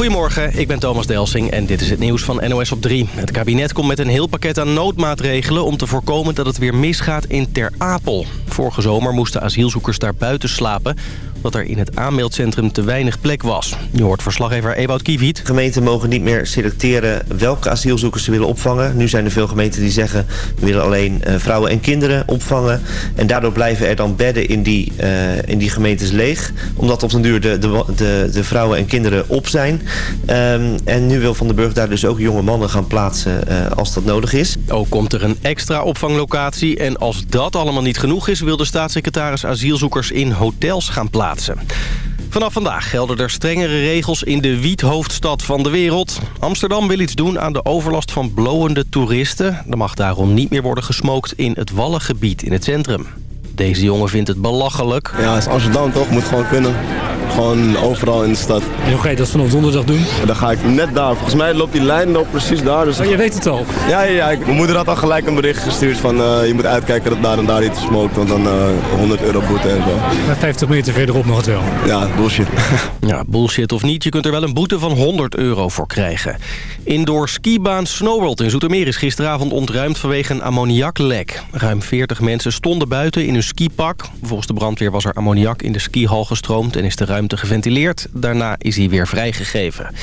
Goedemorgen, ik ben Thomas Delsing en dit is het nieuws van NOS op 3. Het kabinet komt met een heel pakket aan noodmaatregelen... om te voorkomen dat het weer misgaat in Ter Apel. Vorige zomer moesten asielzoekers daar buiten slapen dat er in het aanmeldcentrum te weinig plek was. Je hoort verslaggever Ewout Kiewiet. Gemeenten mogen niet meer selecteren welke asielzoekers ze willen opvangen. Nu zijn er veel gemeenten die zeggen... we willen alleen uh, vrouwen en kinderen opvangen. En daardoor blijven er dan bedden in die, uh, in die gemeentes leeg. Omdat op den duur de, de, de, de vrouwen en kinderen op zijn. Um, en nu wil Van den Burg daar dus ook jonge mannen gaan plaatsen uh, als dat nodig is. Ook komt er een extra opvanglocatie. En als dat allemaal niet genoeg is... wil de staatssecretaris asielzoekers in hotels gaan plaatsen. Vanaf vandaag gelden er strengere regels in de wiethoofdstad van de wereld. Amsterdam wil iets doen aan de overlast van blowende toeristen. Er mag daarom niet meer worden gesmookt in het Wallengebied in het centrum. Deze jongen vindt het belachelijk. Ja, het is Amsterdam toch? Moet gewoon kunnen. Gewoon overal in de stad. En hoe ga je dat vanaf donderdag doen? En dan ga ik net daar. Volgens mij loopt die lijn nog precies daar. Dus... Oh, je weet het al? Ja, ja, ja. Mijn moeder had al gelijk een bericht gestuurd van uh, je moet uitkijken dat daar en daar iets smookt. Want dan uh, 100 euro boete en zo. Maar 50 meter verderop nog het wel. Ja, bullshit. ja, bullshit of niet. Je kunt er wel een boete van 100 euro voor krijgen. Indoor skibaan Snowworld in Zoetermeer is gisteravond ontruimd vanwege een ammoniaklek. Ruim 40 mensen stonden buiten in hun skipak. Volgens de brandweer was er ammoniak in de skihal gestroomd en is de ruimte geventileerd. Daarna is hij weer vrijgegeven.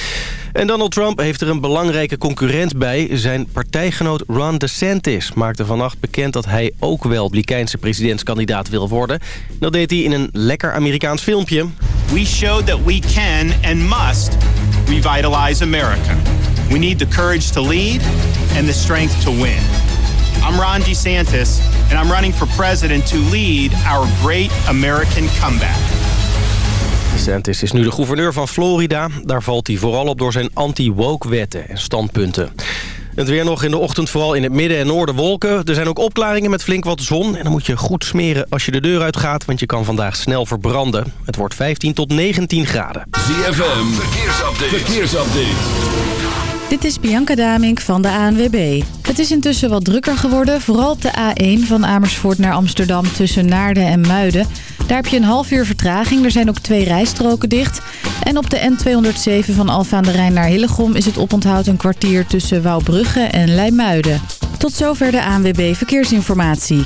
En Donald Trump heeft er een belangrijke concurrent bij. Zijn partijgenoot Ron DeSantis maakte vannacht bekend dat hij ook wel republikeinse presidentskandidaat wil worden. Dat deed hij in een lekker Amerikaans filmpje. We showed that we can and must revitalize America. We need the courage to lead and the strength to win. I'm Ron DeSantis and I'm running for president to lead our great American comeback. DeSantis is nu de gouverneur van Florida. Daar valt hij vooral op door zijn anti-woke-wetten en standpunten. Het weer nog in de ochtend vooral in het midden en noorden wolken. Er zijn ook opklaringen met flink wat zon. En dan moet je goed smeren als je de deur uitgaat... want je kan vandaag snel verbranden. Het wordt 15 tot 19 graden. ZFM, verkeersupdate. verkeersupdate. Dit is Bianca Damink van de ANWB. Het is intussen wat drukker geworden. Vooral op de A1 van Amersfoort naar Amsterdam tussen Naarden en Muiden... Daar heb je een half uur vertraging. Er zijn ook twee rijstroken dicht. En op de N207 van Alfa aan de Rijn naar Hillegom... is het oponthoud een kwartier tussen Wouwbrugge en Leimuiden. Tot zover de ANWB Verkeersinformatie.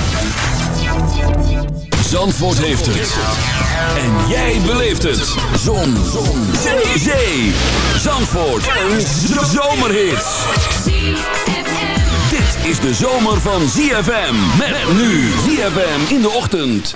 Zandvoort heeft het. En jij beleeft het. Zon. Zon. Zee. Zandvoort. Een zomerhit is de zomer van ZFM. Met nu ZFM in de ochtend.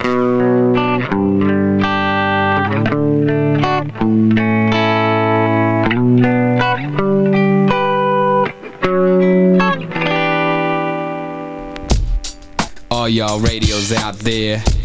All y'all radios out there.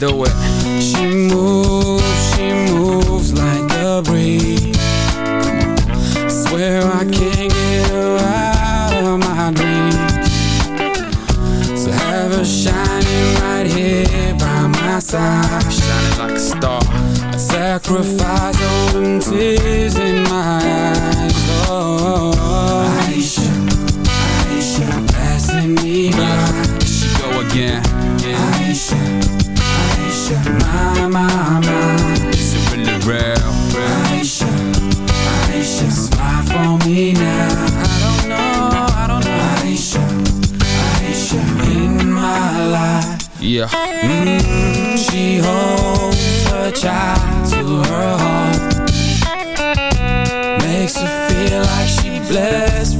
Do it. She moves, she moves like a breeze. I swear I can't get her out of my dreams. Ever shining right here by my side. Shining like a star. I sacrifice all them tears in my eyes. Oh, Is it really real? Aisha, Aisha Smile for me now. I don't know, I don't know. Aisha, Aisha In my life. Yeah. Mm, She holds her child to her heart. Makes you feel like she blessed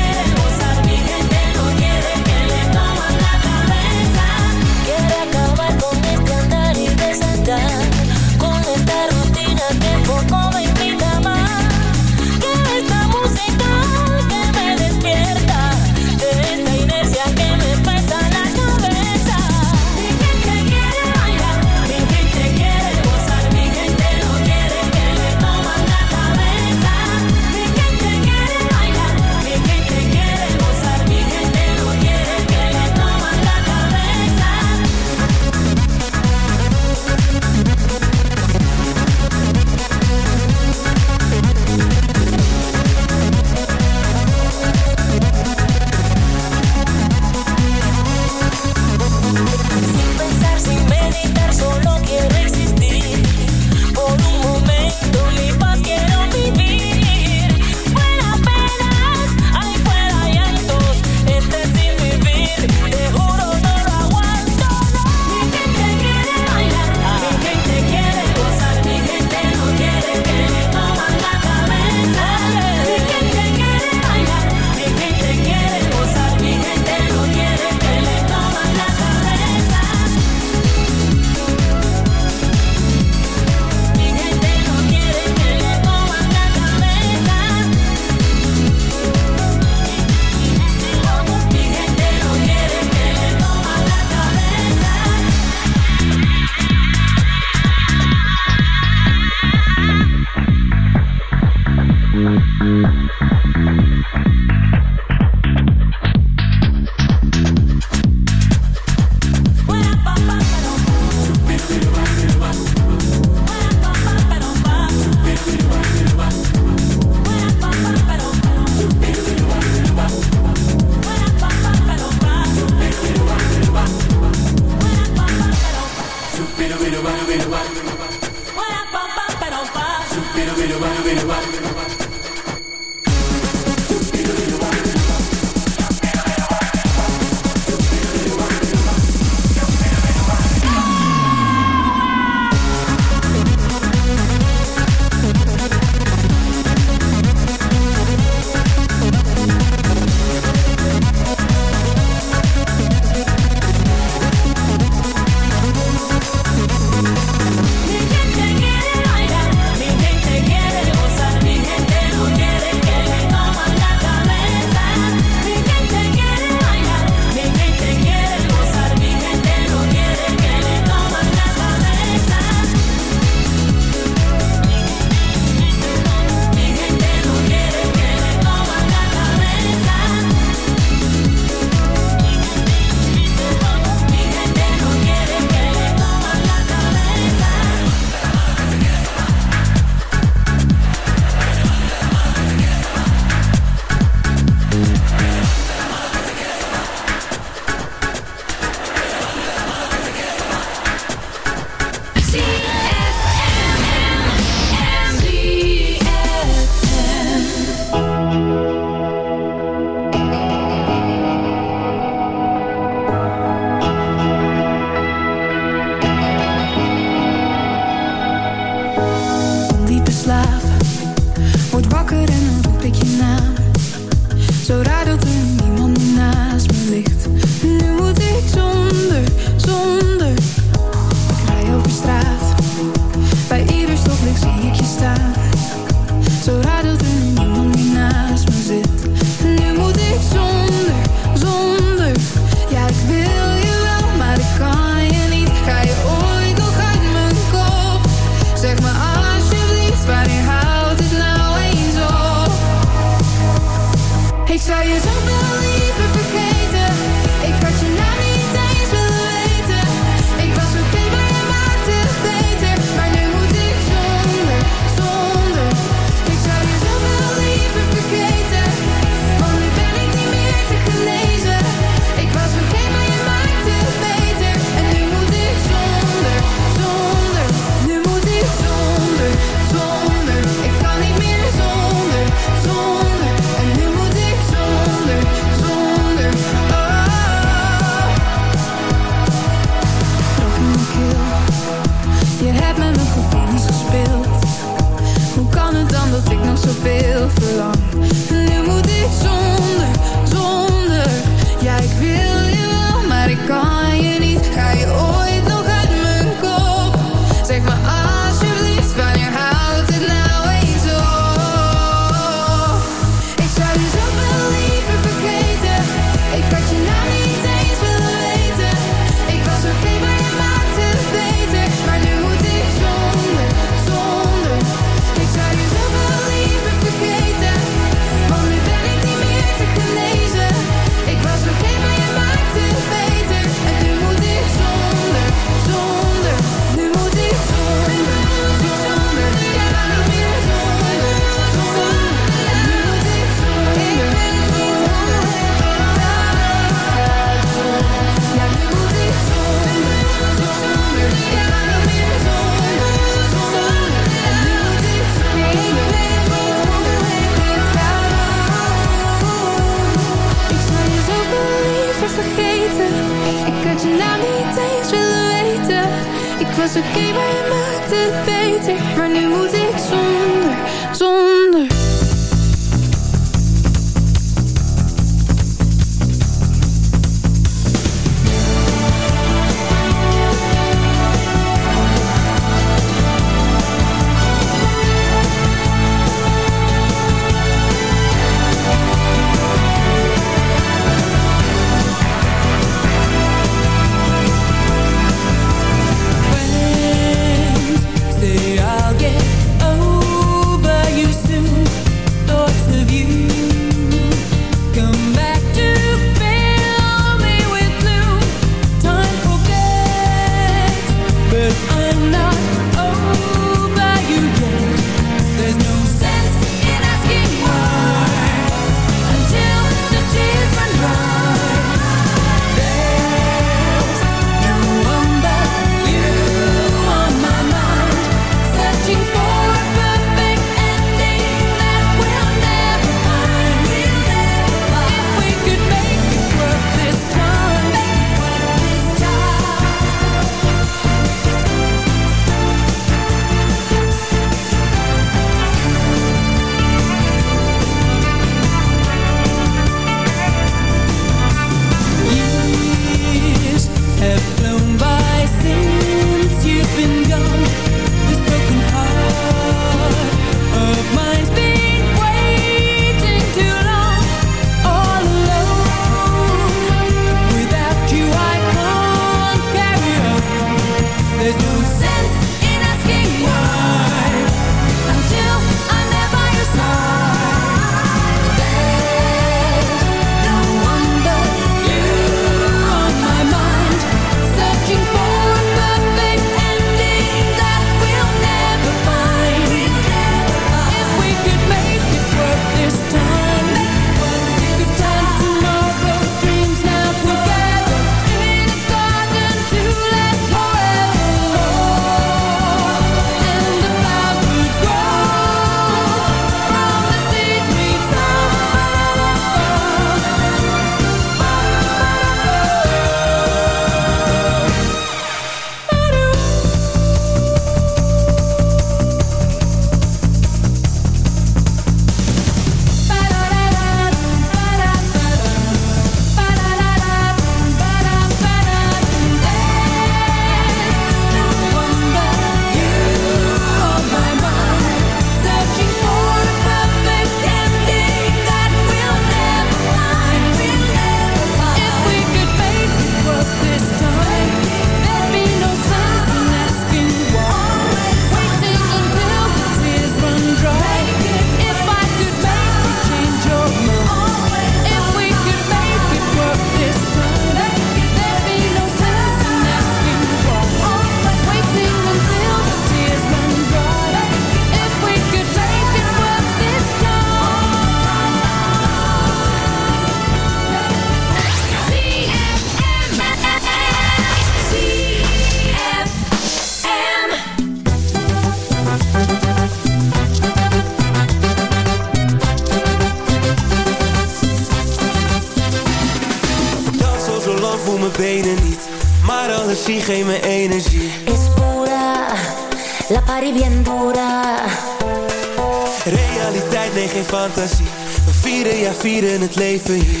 Vieren het leven hier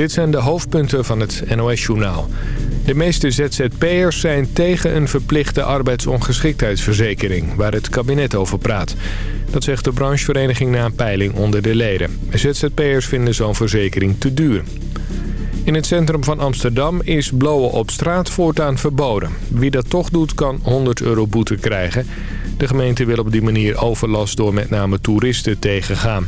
Dit zijn de hoofdpunten van het NOS-journaal. De meeste ZZP'ers zijn tegen een verplichte arbeidsongeschiktheidsverzekering... waar het kabinet over praat. Dat zegt de branchevereniging na een peiling onder de leden. ZZP'ers vinden zo'n verzekering te duur. In het centrum van Amsterdam is blowen op straat voortaan verboden. Wie dat toch doet kan 100 euro boete krijgen. De gemeente wil op die manier overlast door met name toeristen tegengaan.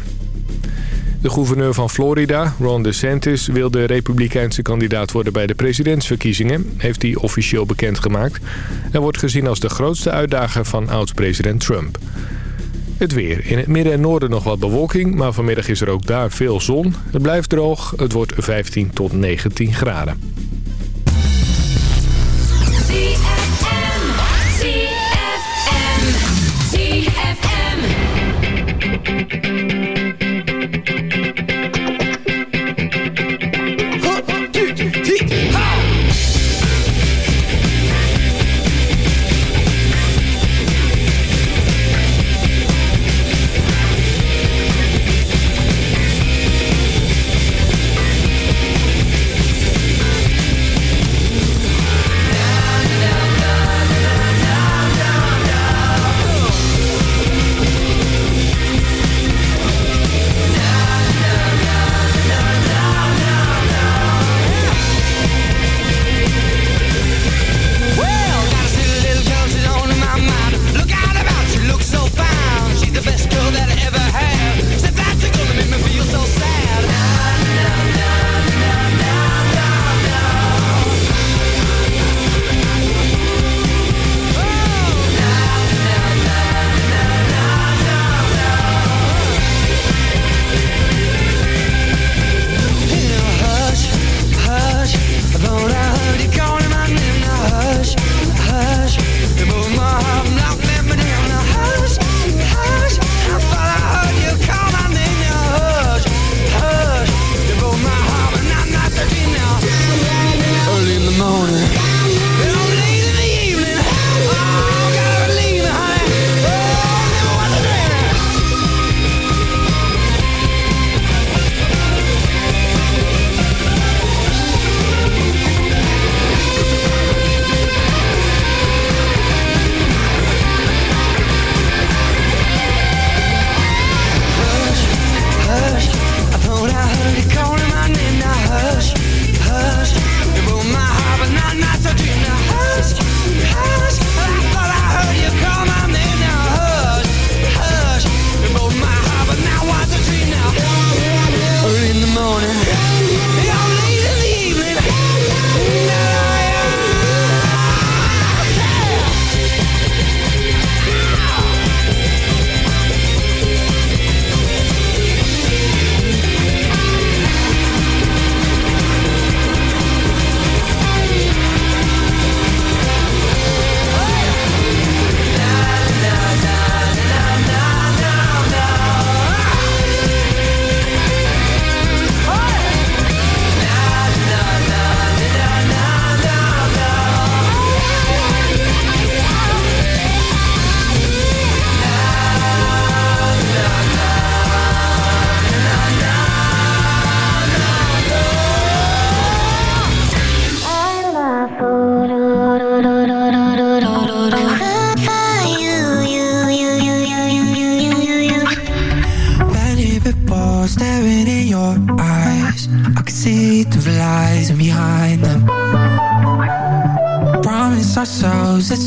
De gouverneur van Florida, Ron DeSantis, wil de republikeinse kandidaat worden bij de presidentsverkiezingen, heeft hij officieel bekendgemaakt. En wordt gezien als de grootste uitdager van oud-president Trump. Het weer. In het midden en noorden nog wat bewolking, maar vanmiddag is er ook daar veel zon. Het blijft droog, het wordt 15 tot 19 graden.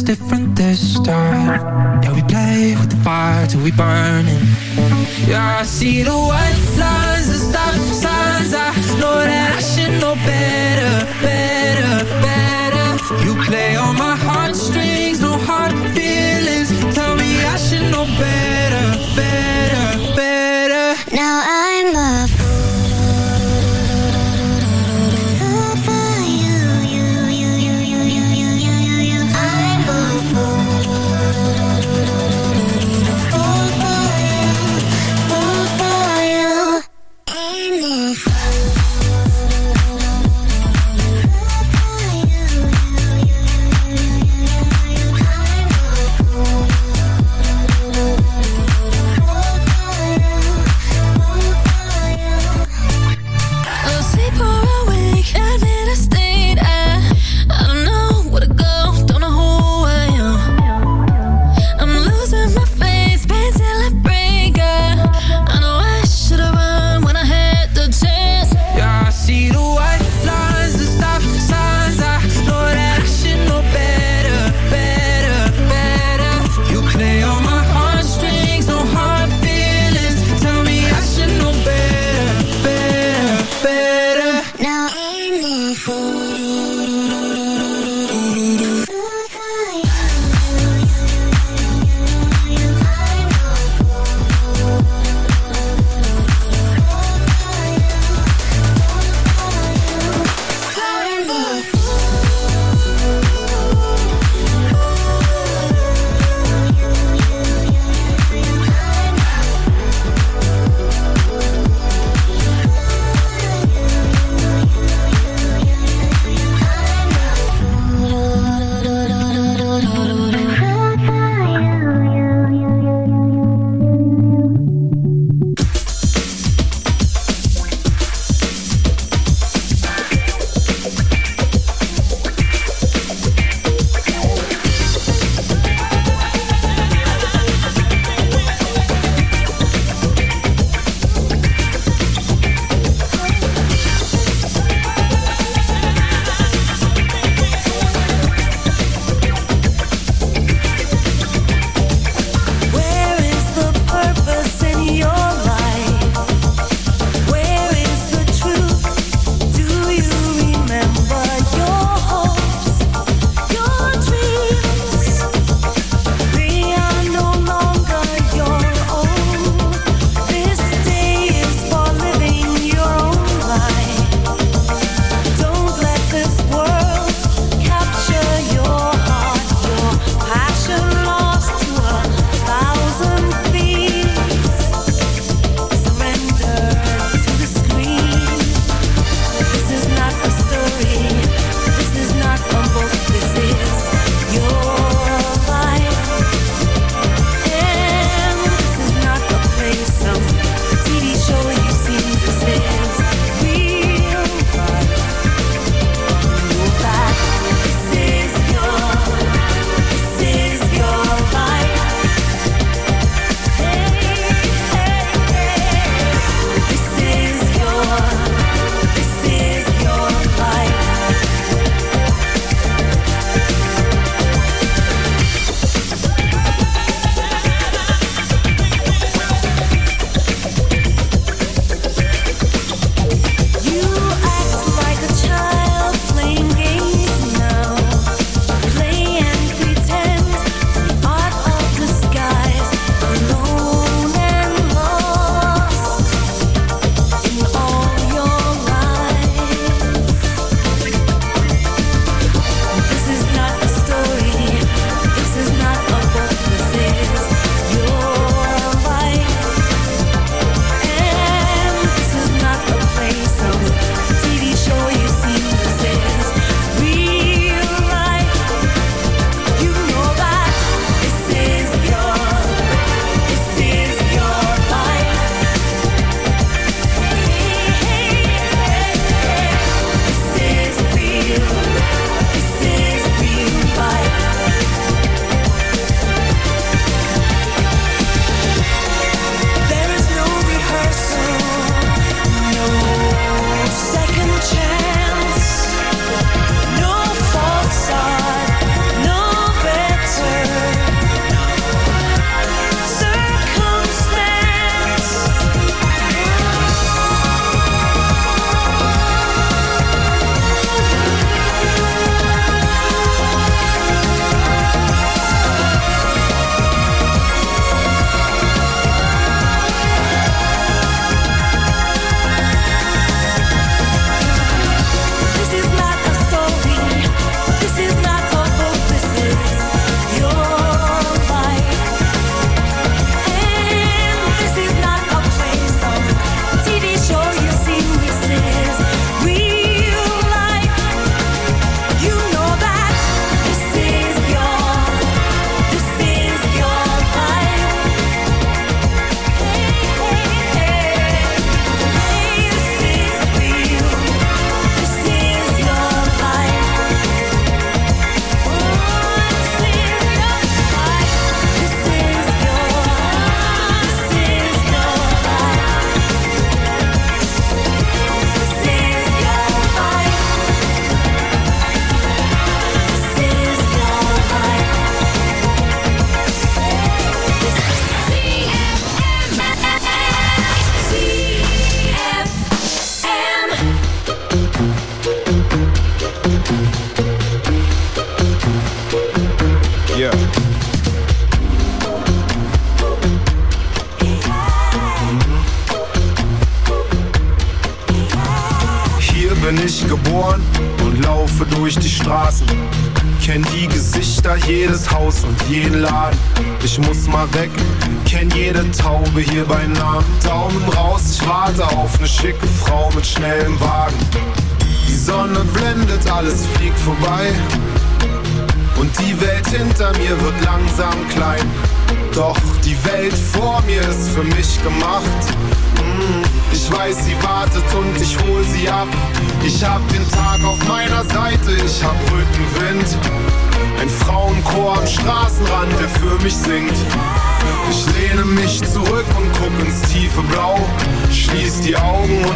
different this time. Yeah, we play with the fire till we burn it. Yeah, I see the white lines, the stop signs. I know that I should know better, better, better. You play on my heartstrings, no hard feelings. Tell me I should know better, better, better. Now I'm a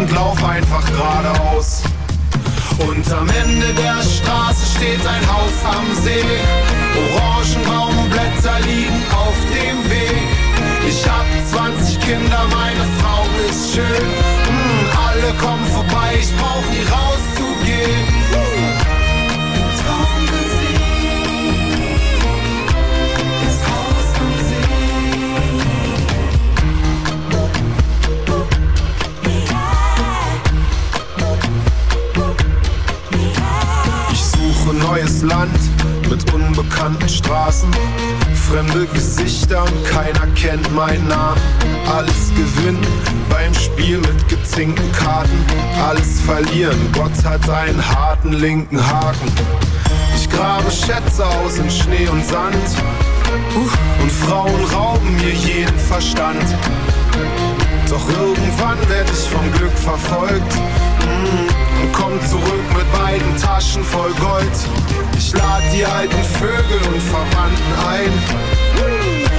und lauf einfach geradeaus. Und am Ende der Straße steht ein Haus am See. Meinen Namen. Alles gewinnen beim Spiel mit gezinkten Karten, alles verlieren. Gott hat einen harten linken Haken. Ich grabe Schätze aus in Schnee und Sand uh, und Frauen rauben mir jeden Verstand. Doch irgendwann werd ich vom Glück verfolgt mm, und komm zurück mit beiden Taschen voll Gold. Ich lad die alten Vögel und Verwandten ein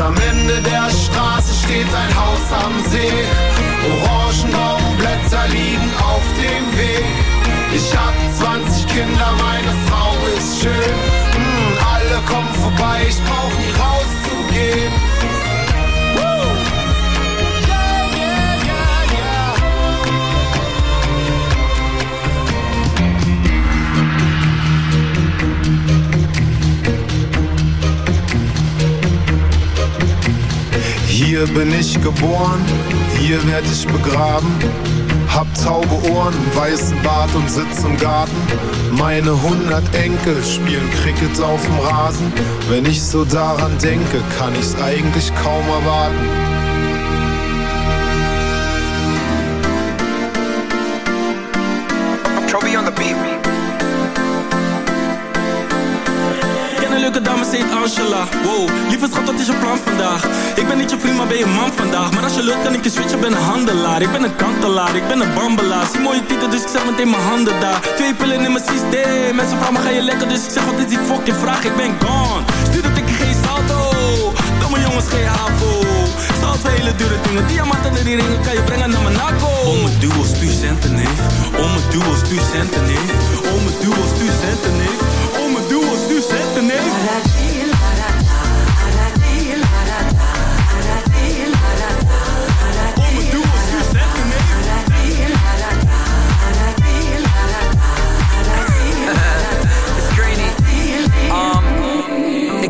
Am Ende der Straße steht ein Haus am See. Orangenbaumblätter liegen auf dem Weg. Ich hab 20 Kinder, meine Frau ist schön. Mm, alle kommen vorbei, ich brauch nie rauszugehen. Hier bin ich geboren, hier werd ich begraben. Hab taube Ohren, weißen Bart und sitz im Garten. Meine hundert Enkel spielen Cricket auf dem Rasen. Wenn ich so daran denke, kann ich's eigentlich kaum erwarten. Trophy on the beat. ken een leuke dame, ze heet Angela Wow, lieve schat, wat is je plan Ik ben niet je vriend, maar ben je man vandaag. Maar als je lukt, kan ik je switchen, ben een handelaar Ik ben een kantelaar, ik ben een bambelaar. Zie mooie titel, dus ik zet meteen mijn handen daar. Twee pillen in mijn systeem. Mensen vragen me, ga je lekker? Dus ik zeg, wat is die fucking vraag? Ik ben gone. Stuur dat ik geen salto. Domme jongens, geen havo. Voor hele dure dingen. Diamanten en die ringen kan je brengen naar Monaco Om het duo, stuur centen, neef. Om het duo, stuur centen, neef. Om het duo, stuur centen, neef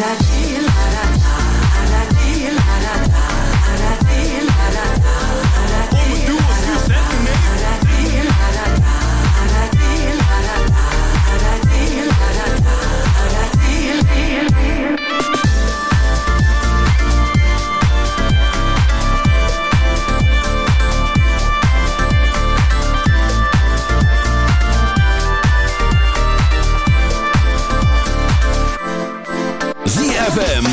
ZFM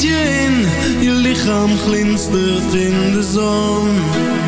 Je in, je lichaam glinstert in de zon.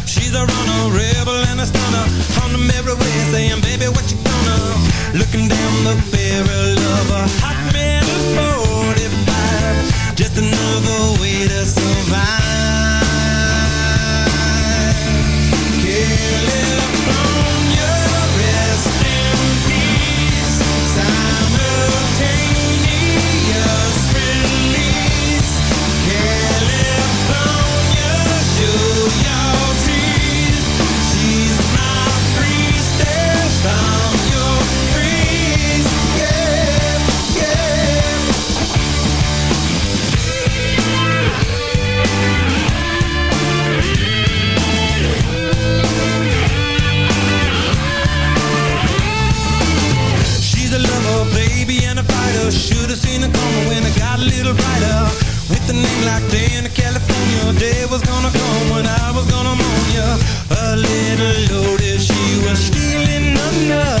She's a runner, rebel and a stunner. On the merry way, saying, baby, what you gonna? Looking down the barrel of a hot metal 45. Just another way to survive. Fighter. Should've seen it coming when it got a little brighter. With a name like Dana, California, day was gonna come when I was gonna mourn ya. A little loaded, she was stealing another